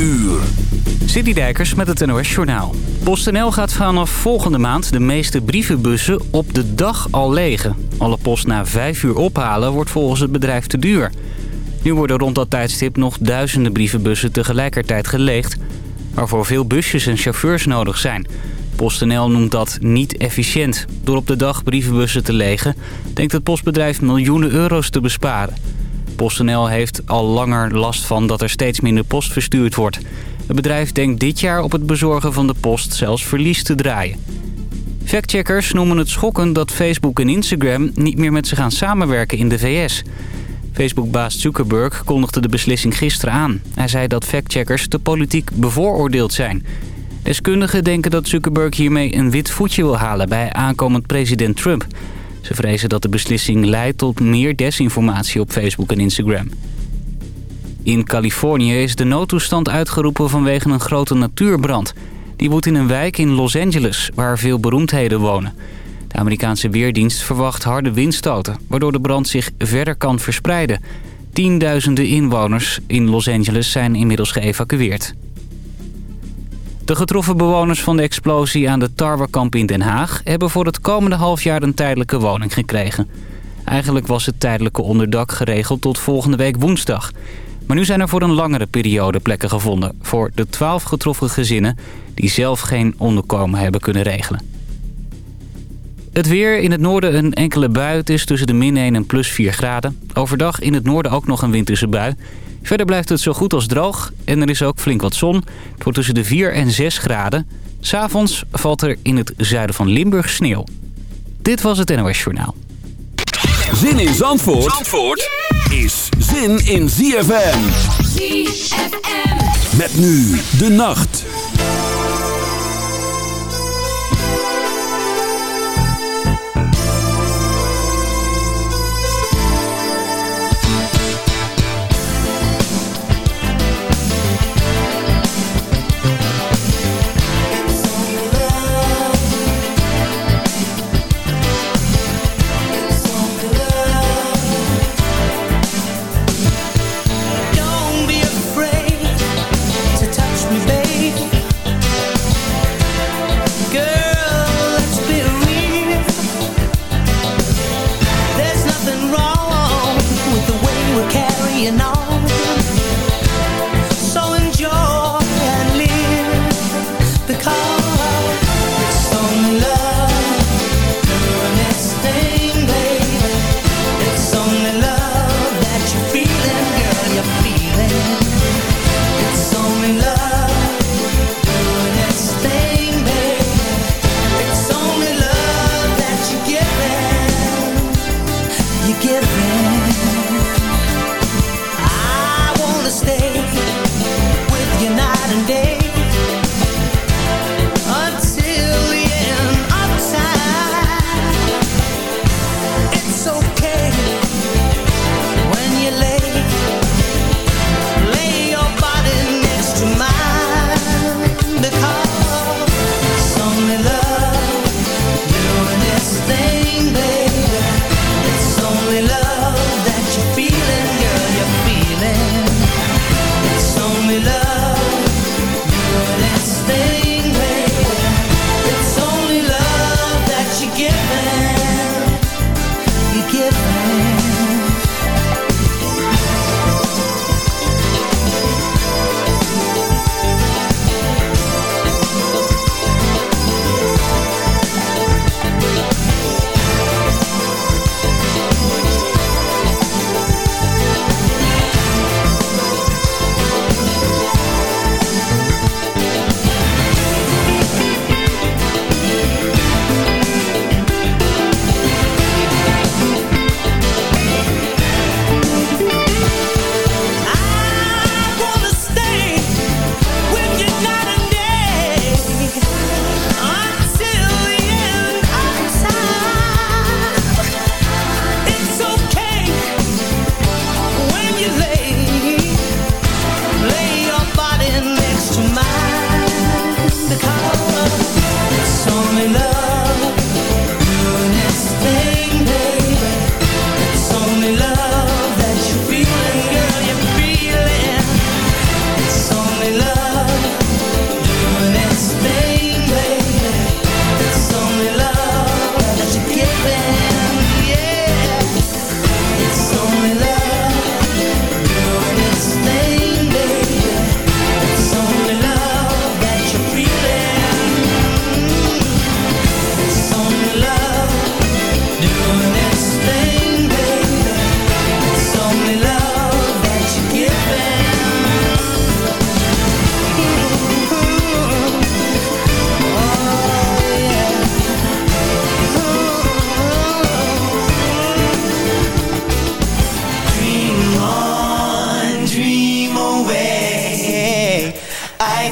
uur. Met het NOS Journaal. PostNL gaat vanaf volgende maand de meeste brievenbussen op de dag al legen. Alle post na vijf uur ophalen wordt volgens het bedrijf te duur. Nu worden rond dat tijdstip nog duizenden brievenbussen tegelijkertijd geleegd... waarvoor veel busjes en chauffeurs nodig zijn. PostNL noemt dat niet efficiënt. Door op de dag brievenbussen te legen... denkt het postbedrijf miljoenen euro's te besparen. PostNL heeft al langer last van dat er steeds minder post verstuurd wordt... Het bedrijf denkt dit jaar op het bezorgen van de post zelfs verlies te draaien. Factcheckers noemen het schokkend dat Facebook en Instagram niet meer met ze gaan samenwerken in de VS. Facebook-baas Zuckerberg kondigde de beslissing gisteren aan. Hij zei dat factcheckers te politiek bevooroordeeld zijn. Deskundigen denken dat Zuckerberg hiermee een wit voetje wil halen bij aankomend president Trump. Ze vrezen dat de beslissing leidt tot meer desinformatie op Facebook en Instagram. In Californië is de noodtoestand uitgeroepen vanwege een grote natuurbrand. Die woedt in een wijk in Los Angeles, waar veel beroemdheden wonen. De Amerikaanse Weerdienst verwacht harde windstoten... waardoor de brand zich verder kan verspreiden. Tienduizenden inwoners in Los Angeles zijn inmiddels geëvacueerd. De getroffen bewoners van de explosie aan de Tarwekamp in Den Haag... hebben voor het komende half jaar een tijdelijke woning gekregen. Eigenlijk was het tijdelijke onderdak geregeld tot volgende week woensdag... Maar nu zijn er voor een langere periode plekken gevonden... voor de 12 getroffen gezinnen die zelf geen onderkomen hebben kunnen regelen. Het weer in het noorden een enkele bui. Het is tussen de min 1 en plus 4 graden. Overdag in het noorden ook nog een winterse bui. Verder blijft het zo goed als droog en er is ook flink wat zon. Het wordt tussen de 4 en 6 graden. S'avonds valt er in het zuiden van Limburg sneeuw. Dit was het NOS Journaal. Zin in Zandvoort, Zandvoort? is zin in ZFM. ZFM. Met nu de nacht.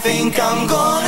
Think I'm gonna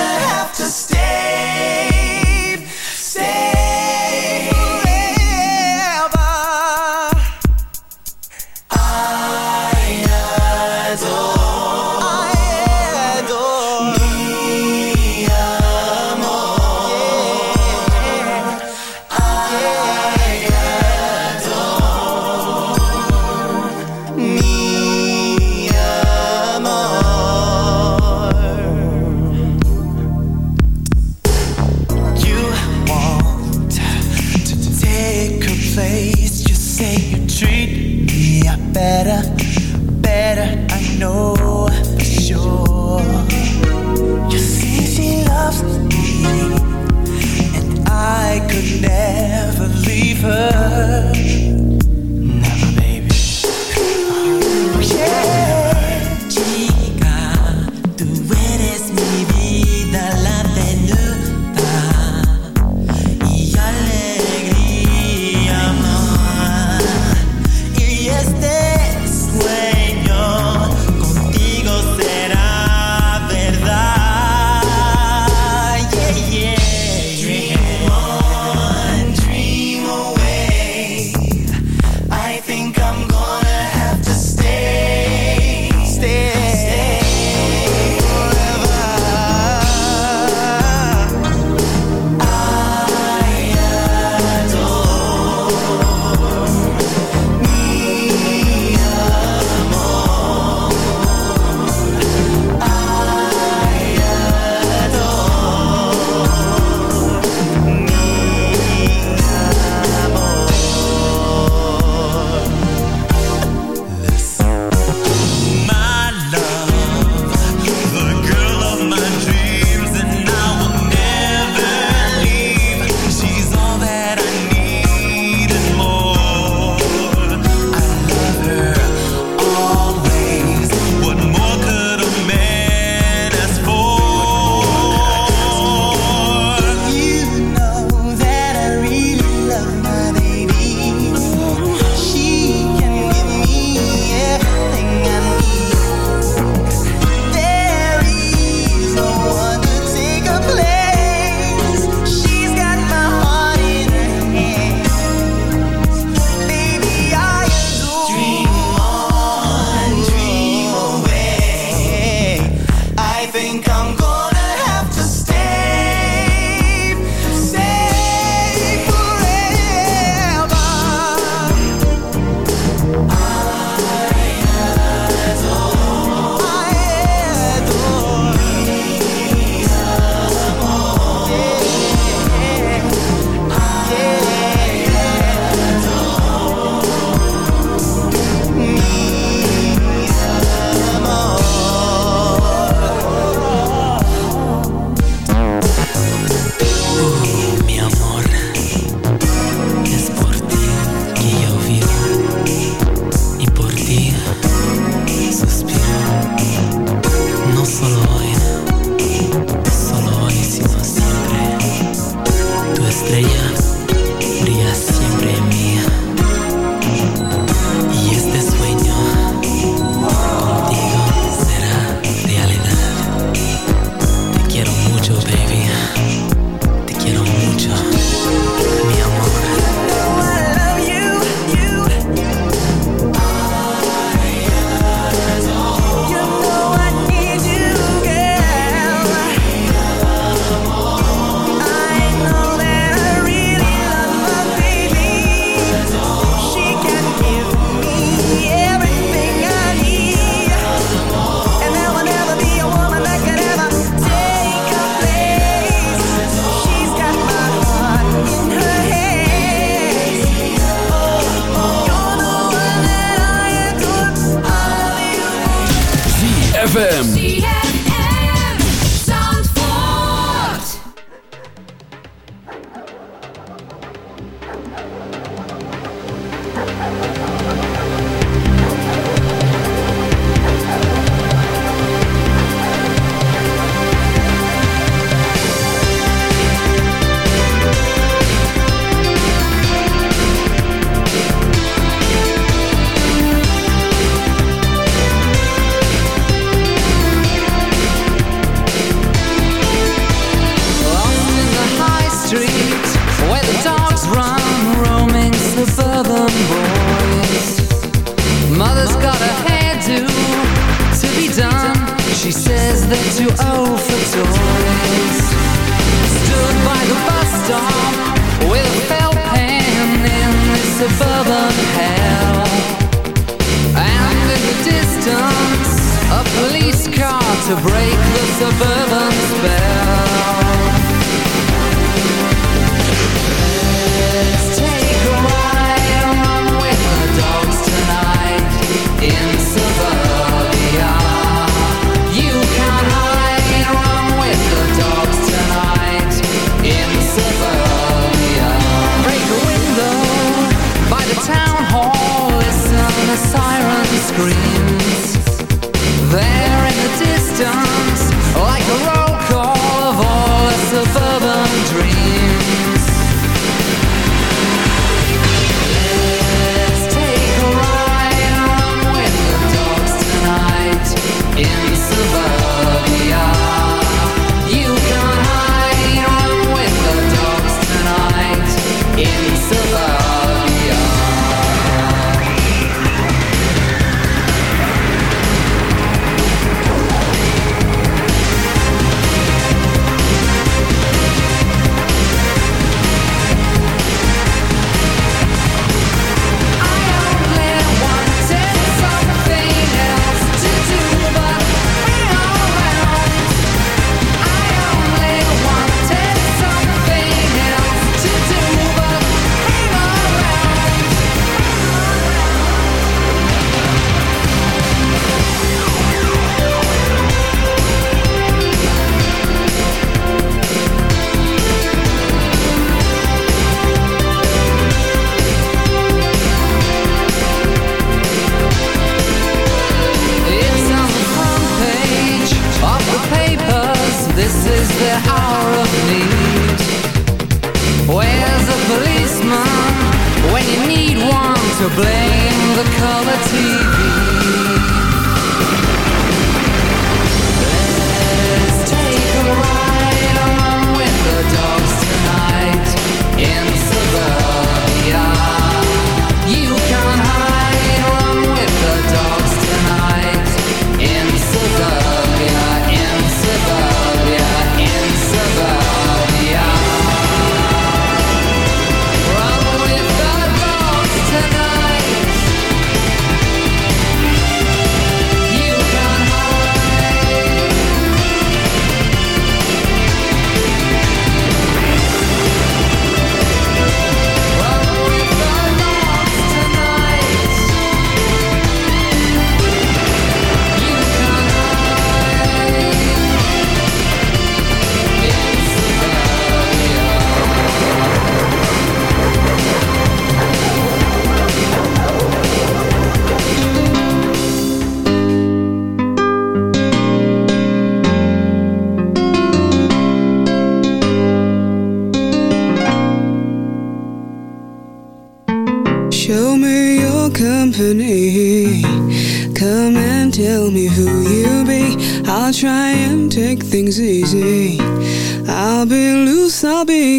suburban spell. Let's take a ride with the dogs tonight in suburbia. You can hide run with the dogs tonight in suburbia. Break a window by the town hall. Listen, a siren screams. To blame the color TV?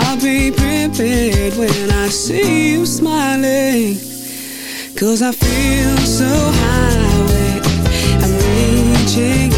I'll be prepared when I see you smiling. Cause I feel so high I'm reaching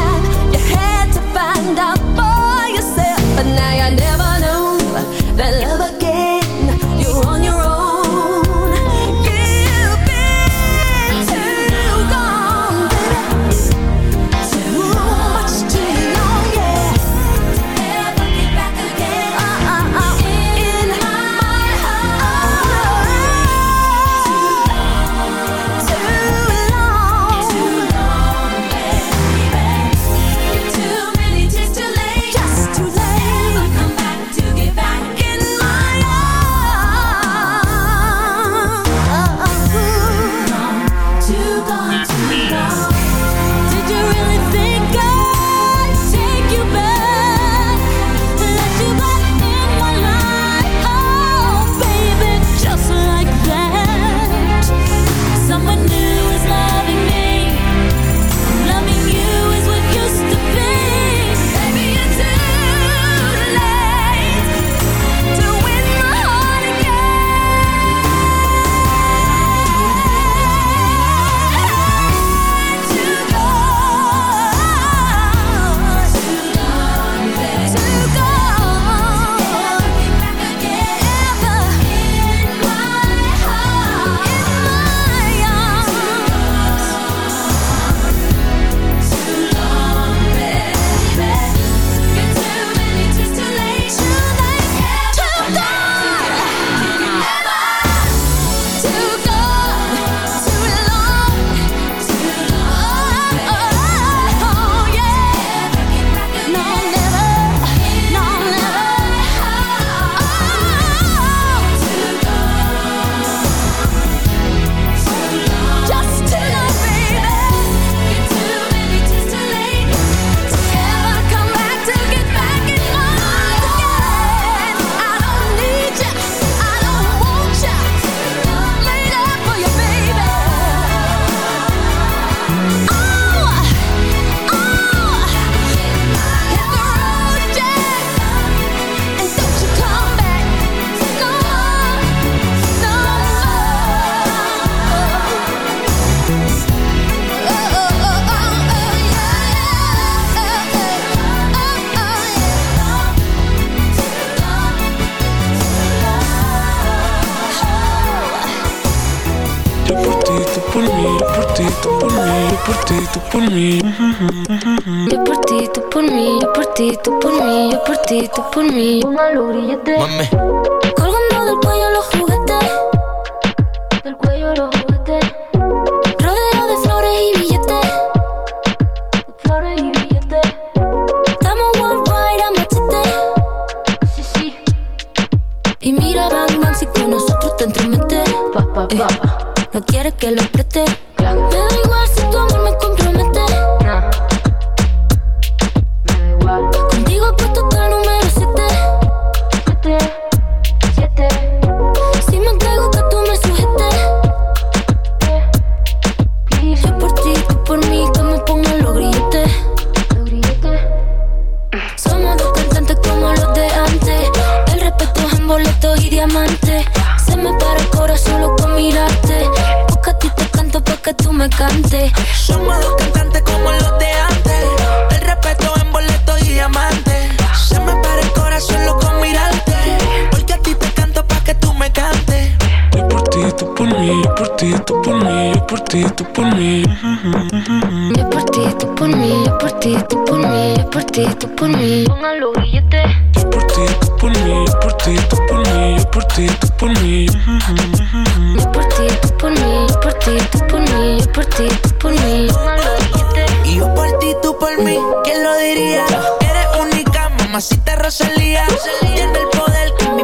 Yo por ti, tú por mí, yo por ti, tú por mí, yo por ti, tú por mí. Póngalo billete. Yo por ti, tú por mí, yo por ti, tú por mí, yo por ti, tú por mí. Yo por ti, tú por mí, yo por ti, tú por mí, yo por ti, tú por mí. Póngalo billete. Y yo por ti, tú por mí, ¿quién lo diría? Eres única, mamacita Rosalía. Tiene el poder que mi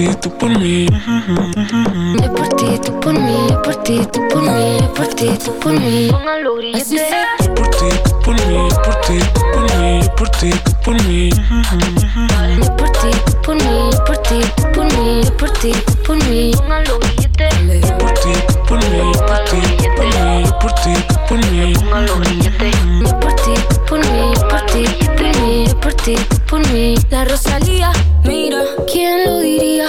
ti, tú por mí. Yo por ti, tú por mí, yo por ti, tú por mí, yo por ti, tú por mí. Yo por ti, tú por mí, yo por ti, tú por mí, yo por ti, tú por mí. Yo por ti, tú por mí, yo por ti, tú por mí, yo por ti, tú por mí. Póngalo billete. Yo por ti, tú por mí, yo por ti, tú por mí, yo por ti, tú por mí. Póngalo billete. Yo por ti, tú por mí, yo por ti, tú por mí, yo por ti, tú por mí. La Rosalía, ¿quién lo diría?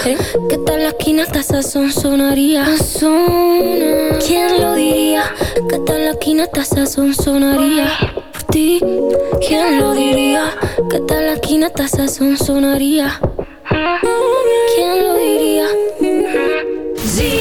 Que tal la esquina hasta sazón sonaría. Sazona. ¿Quién lo diría? Que tal la esquina hasta sazón sonaría. Por ti, ¿quién lo diría? Que tal la esquina hasta sazón sonaría. ¿Quién lo diría? as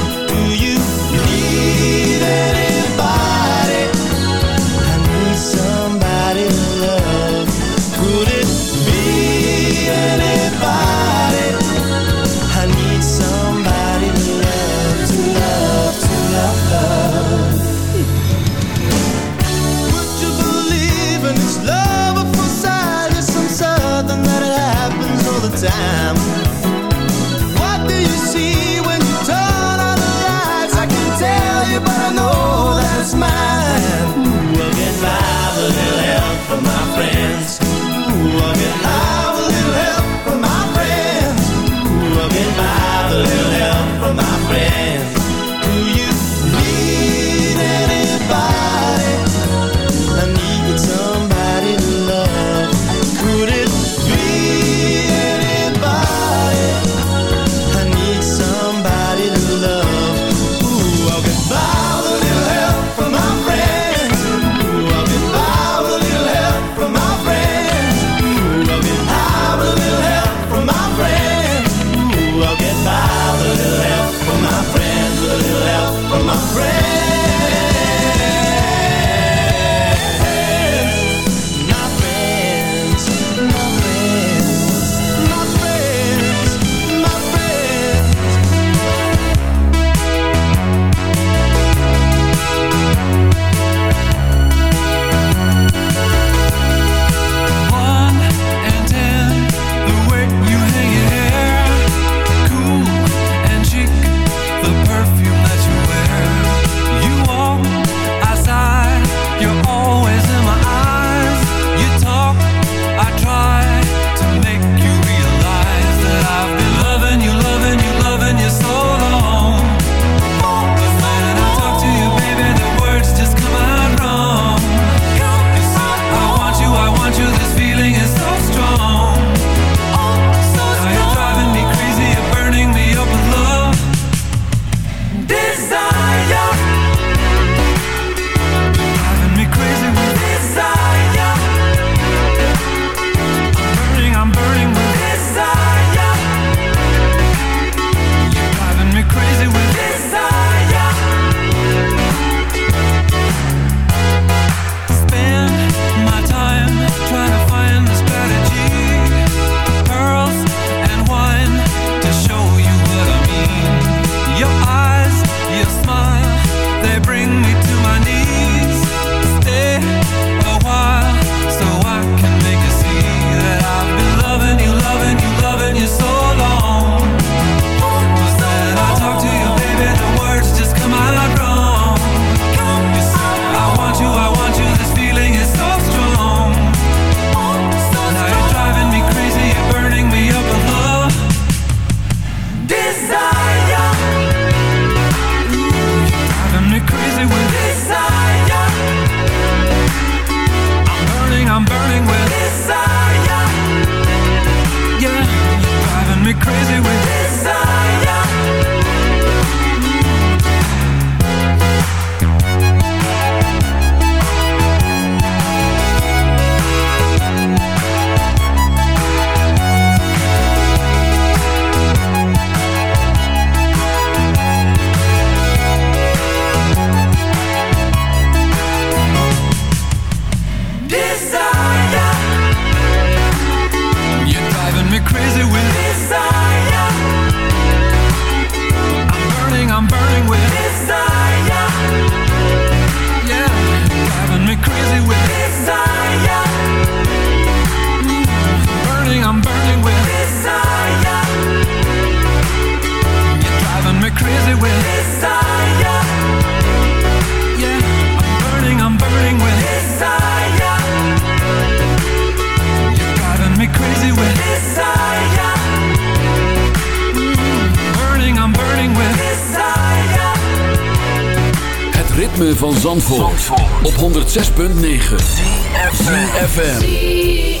106.9 FM.